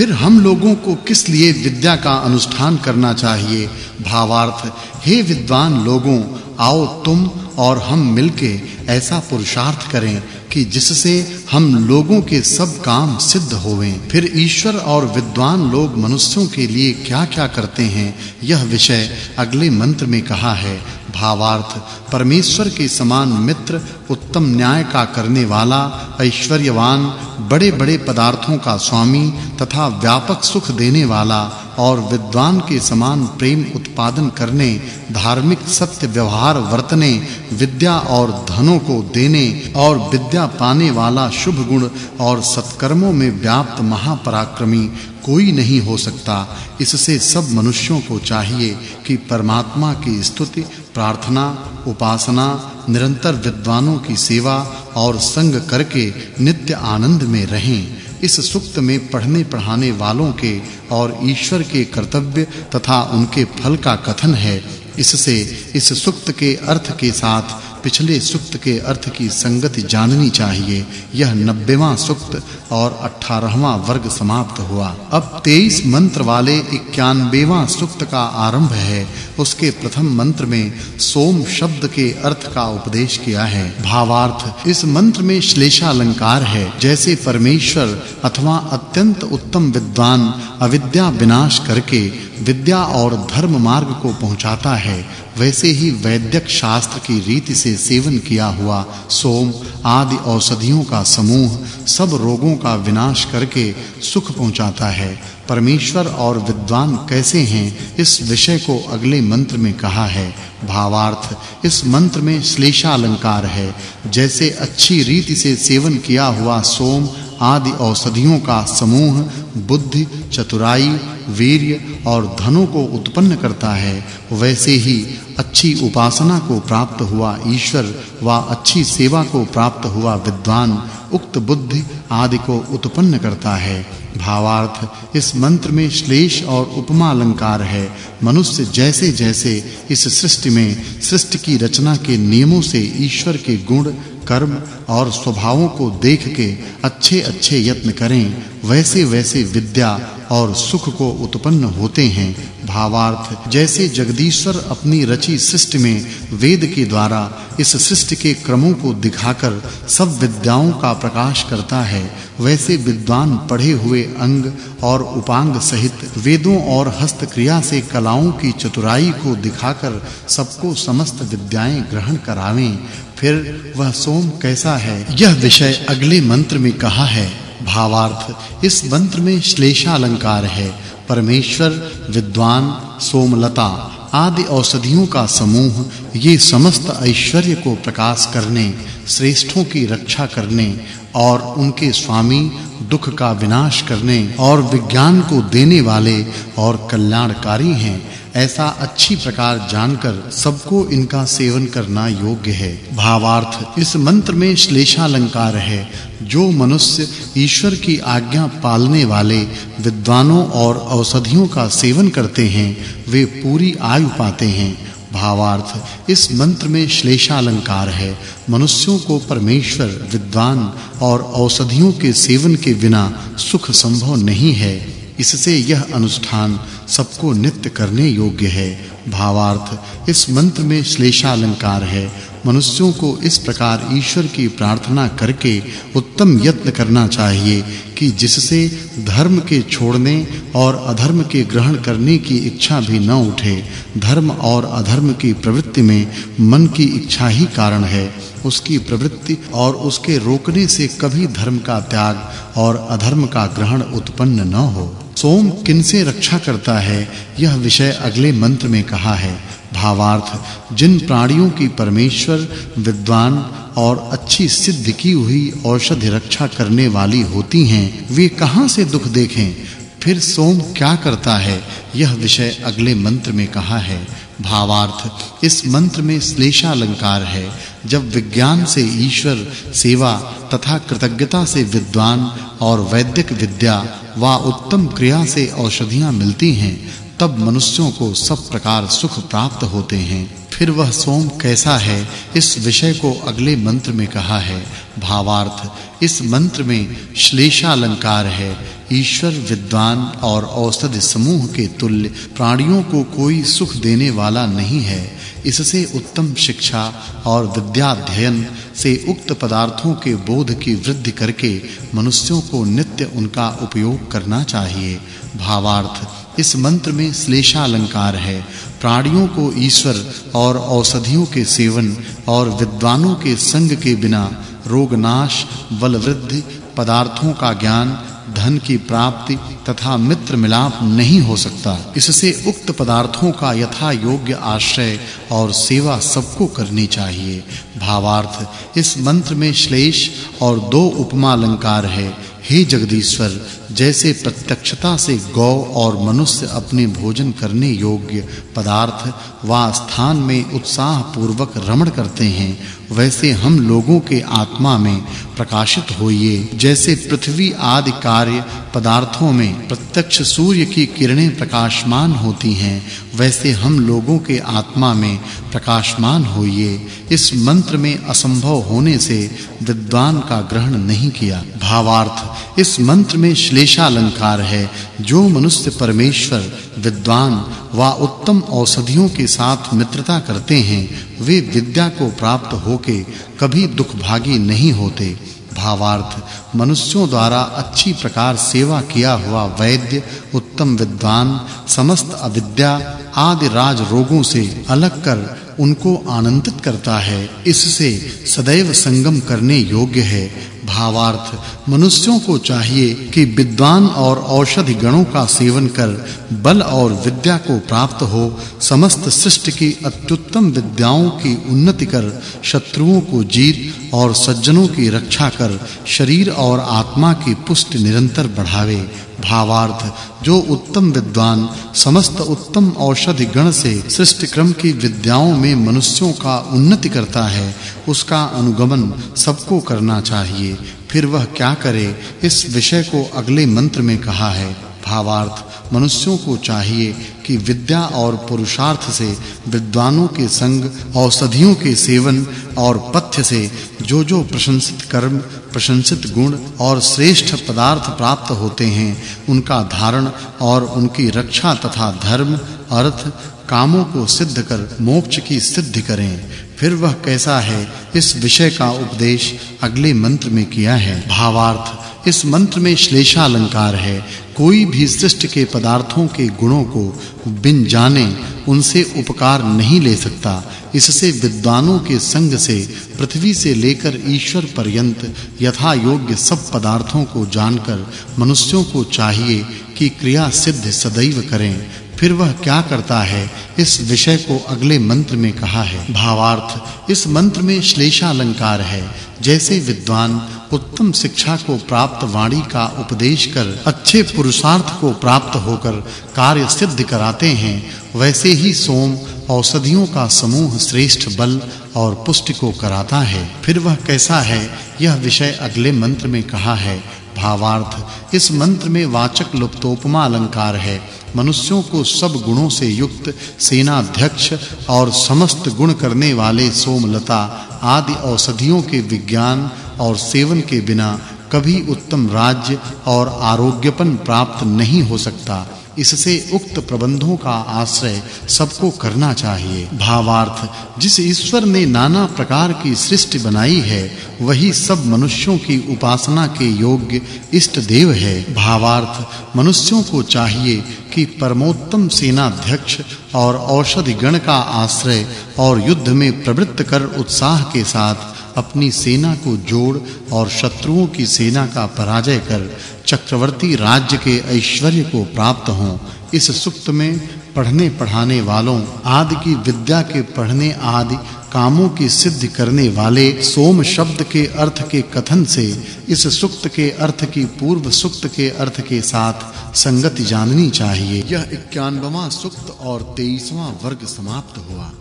फिर हम लोगों को किस लिए विद्या का अनुष्ठान करना चाहिए? भावार्थ, हे विद्वान लोगों, आओ तुम और हम मिलके ऐसा पुरुषार्थ करें कि जिससे हम लोगों के सब काम सिद्ध होवें। फिर ईश्वर और विद्वान लोग मनुष्यों के लिए क्या-क्या करते हैं? यह विषय अगले मंत्र में कहा है भावार्थ, परमेश्वर के समान मित्र, उत्तम न्याय का करने वाला, ऐश्वर्यवान, बड़े-बड़े पदार्थों का स्वामी तथा व्यापक सुख देने वाला और विद्वान के समान प्रेम उत्पादन करने, धार्मिक सत्य व्यवहार वर्तने, विद्या और धनों को देने और विद्या पाने वाला शुभ गुण और सत्कर्मों में व्याप्त महापराक्रमी कोई नहीं हो सकता। इससे सब मनुष्यों को चाहिए कि परमात्मा की स्तुति प्रार्थना, उपासना, निरंतर विद्वानों की सेवा और संग करके नित्य आनंद में रहें। इस सुक्त में पढ़ने पढ़ाने वालों के और ईश्वर के कर्तव्य तथा उनके फल का कथन है। इससे इस सुक्त के अर्थ के साथ पिछले सुक्त के अर्थ की संगति जाननी चाहिए। यह 90वां सुक्त और 18वां वर्ग समाप्त हुआ। अब 23 मंत्र वाले 91वां सुक्त का आरंभ है। उसके प्रथम मंत्र में सोम शब्द के अर्थ का उपदेश किया है। भावार्थ, इस मंत्र में श्लेषा अलंकार है। जैसे परमेश्वर अथवा अत्यंत उत्तम विद्वान अविद्या विनाश करके विद्या और धर्म मार्ग को पहुंचाता है, वैसे ही वैद्यक शास्त्र की रीति से सेवन किया हुआ सोम, आदि औषधियों का समूह, सब रोगों का विनाश करके सुख पहुंचाता है। परमेश्वर और विद्वान कैसे हैं, इस विषय को अगले मंत्र में कहा है। भावार्थ, इस मंत्र में श्लेषा अलंकार है। जैसे अच्छी रीति से सेवन किया हुआ सोम, आदि औषधियों का समूह, बुद्धि, चतुराई वीर्य और धनों को उत्पन्न करता है, वैसे ही अच्छी उपासना को प्राप्त हुआ ईश्वर व अच्छी सेवा को प्राप्त हुआ विद्वान उक्त बुद्धि आदि को उत्पन्न करता है। भावार्थ, इस मंत्र में श्लेष और उपमा अलंकार है। मनुष्य जैसे जैसे इस सृष्टि में सृष्टि की रचना के नियमों से ईश्वर के गुण, कर्म और स्वभावों को देख के अच्छे-अच्छे यत्न करें वैसे वैसे विद्या और सुख को उत्पन्न होते हैं। भावार्थ, जैसे जगदीश्वर अपनी रची सृष्टि में वेद के द्वारा इस सृष्टि के क्रमों को दिखाकर सब विद्याओं का प्रकाश करता है, वैसे विद्वान पढ़े हुए अंग और उपांग सहित वेदों और हस्त क्रिया से कलाओं की चतुराई को दिखाकर सबको समस्त विद्याएँ ग्रहण करावें। फिर वह सोम कैसा है? यह विषय अगले मंत्र में कहा है। भावार्थ। इस मंत्र में श्लेषा अलंकार है। परमेश्वर, विद्वान, सोमलता आदि औषधियों का समूह, ये समस्त ऐश्वर्य को प्रकाश करने, श्रेष्ठों की रक्षा करने और उनके स्वामी दुख का विनाश करने और विज्ञान को देने वाले और कल्याणकारी हैं। ऐसा अच्छी प्रकार जानकर सबको इनका सेवन करना योग्य है। भावार्थ, इस मंत्र में श्लेषा अलंकार है, जो मनुष्य ईश्वर की आज्ञा पालने वाले, विद्वानों और औषधियों का सेवन करते हैं, वे पूरी आयु पाते हैं। भावार्थ, इस मंत्र में श्लेषा अलंकार है। मनुष्यों को परमेश्वर, विद्वान और औषधियों के सेवन के बिना सुख संभव नहीं है। इससे यह अनुष्ठान सबको नित्य करने योग्य है। भावार्थ, इस मंत्र में श्लेषा अलंकार है। मनुष्यों को इस प्रकार ईश्वर की प्रार्थना करके उत्तम यत्न करना चाहिए कि जिससे धर्म के छोड़ने और अधर्म के ग्रहण करने की इच्छा भी न उठे। धर्म और अधर्म की प्रवृत्ति में मन की इच्छा ही कारण है। उसकी प्रवृत्ति और उसके रोकने से कभी धर्म का त्याग और अधर्म का ग्रहण उत्पन्न न हो। सोम किनसे रक्षा करता है? यह विषय अगले मंत्र में कहा है। भावार्थ, जिन प्राणियों की परमेश्वर, विद्वान और अच्छी सिद्ध की हुई औषधि रक्षा करने वाली होती हैं, वे कहाँ से दुख देखें? फिर सोम क्या करता है? यह विषय अगले मंत्र में कहा है। भावार्थ, इस मंत्र में श्लेषा अलंकार है। जब विज्ञान से ईश्वर सेवा तथा कृतज्ञता से विद्वान और वैदिक विद्या व उत्तम क्रिया से औषधियाँ मिलती हैं, तब मनुष्यों को सब प्रकार सुख प्राप्त होते हैं। फिर वह सोम कैसा है, इस विषय को अगले मंत्र में कहा है। भावार्थ, इस मंत्र में श्लेषा अलंकार है। ईश्वर विद्वान और औषधि समूह के तुल्य प्राणियों को कोई सुख देने वाला नहीं है। इससे उत्तम शिक्षा और विद्याध्ययन से उक्त पदार्थों के बोध की वृद्धि करके मनुष्यों को नित्य उनका उपयोग करना चाहिए। भावार्थ, इस मंत्र में श्लेषा अलंकार है। प्राणियों को ईश्वर और औषधियों के सेवन और विद्वानों के संग के बिना रोगनाश बल वृद्धि पदार्थों का ज्ञान, धन की प्राप्ति तथा मित्र मिलाप नहीं हो सकता। इससे उक्त पदार्थों का यथा योग्य आश्रय और सेवा सबको करनी चाहिए। भावार्थ, इस मंत्र में श्लेष और दो उपमा अलंकार है। हे जगदीश्वर, जैसे प्रत्यक्षता से गौ और मनुष्य अपने भोजन करने योग्य पदार्थ व स्थान में उत्साह पूर्वक रमण करते हैं, वैसे हम लोगों के आत्मा में प्रकाशित होइए। जैसे पृथ्वी आदि कार्य पदार्थों में प्रत्यक्ष सूर्य की किरणें प्रकाशमान होती हैं, वैसे हम लोगों के आत्मा में प्रकाशमान होइए इस मंत्र में असंभव होने से विद्वान का ग्रहण नहीं किया। भावार्थ, इस मंत्र में श्लेषा अलंकार है। जो मनुष्य परमेश्वर, विद्वान व उत्तम औषधियों के साथ मित्रता करते हैं, वे विद्या को प्राप्त होके कभी दुखभागी नहीं होते। भावार्थ, मनुष्यों द्वारा अच्छी प्रकार सेवा किया हुआ वैद्य, उत्तम विद्वान, समस्त अविद्या आदि राज रोगों से अलग कर उनको आनंदित करता है इससे सदैव संगम करने योग्य है। भावार्थ मनुष्यों को चाहिए कि विद्वान और औषधि गणों का सेवन कर, बल और विद्या को प्राप्त हो, समस्त सृष्टि की अत्युत्तम विद्याओं की उन्नति कर, शत्रुओं को जीत और सज्जनों की रक्षा कर, शरीर और आत्मा की पुष्टि निरंतर बढ़ावे। भावार्थ, जो उत्तम विद्वान, समस्त उत्तम औषधि गण से सृष्टि क्रम की विद्याओं में मनुष्यों का उन्नति करता है, उसका अनुगमन सबको करना चाहिए। फिर वह क्या करे, इस विषय को अगले मंत्र में कहा है। भावार्थ, मनुष्यों को चाहिए कि विद्या और पुरुषार्थ से, विद्वानों के संग, औषधियों के सेवन और पथ्य से जो जो प्रशंसित कर्म, प्रशंसित गुण और श्रेष्ठ पदार्थ प्राप्त होते हैं, उनका धारण और उनकी रक्षा तथा धर्म, अर्थ, कामों को सिद्ध कर, मोक्ष की सिद्धि करें। फिर वह कैसा है? इस विषय का उपदेश अगले मंत्र में किया है। भावार्थ, इस मंत्र में श्लेषा अलंकार है। कोई भी सृष्टि के पदार्थों के गुणों को बिन जाने उनसे उपकार नहीं ले सकता। इससे विद्वानों के संग से, पृथ्वी से लेकर ईश्वर पर्यंत यथा योग्य सब पदार्थों को जानकर मनुष्यों को चाहिए कि क्रिया सिद्ध सदैव करें। फिर वह क्या करता है? इस विषय को अगले मंत्र में कहा है। भावार्थ, इस मंत्र में श्लेषा अलंकार है। जैसे विद्वान उत्तम शिक्षा को प्राप्त वाणी का उपदेश कर अच्छे पुरुषार्थ को प्राप्त होकर कार्य सिद्ध कराते हैं, वैसे ही सोम औषधियों का समूह श्रेष्ठ बल और पुष्टि को कराता है। फिर वह कैसा है? यह विषय अगले मंत्र में कहा है। भावार्थ। इस मंत्र में वाचक् लुप्तोपमा अलंकार है। मनुष्यों को सब गुणों से युक्त सेना अध्यक्ष और समस्त गुण करने वाले सोमलता, आदि औषधियों के विज्ञान और सेवन के बिना कभी उत्तम राज्य और आरोग्यपन प्राप्त नहीं हो सकता। इससे उक्त प्रबंधों का आश्रय सबको करना चाहिए। भावार्थ, जिस ईश्वर ने नाना प्रकार की सृष्टि बनाई है, वही सब मनुष्यों की उपासना के योग्य इष्ट देव है। भावार्थ, मनुष्यों को चाहिए कि परमोत्तम सेनाध्यक्ष और औषधि गण का आश्रय और युद्ध में प्रवृत्त कर उत्साह के साथ अपनी सेना को जोड़ और शत्रुओं की सेना का पराजय कर चक्रवर्ती राज्य के ऐश्वर्य को प्राप्त हों। इस सुक्त में पढ़ने पढ़ाने वालों, आदि की विद्या के पढ़ने आदि, कामों की सिद्धि करने वाले सोम शब्द के अर्थ के कथन से इस सुक्त के अर्थ की पूर्व सुक्त के अर्थ के साथ संगति जाननी चाहिए। यह 91वां सुक्त और 23वां वर्ग समाप्त हुआ।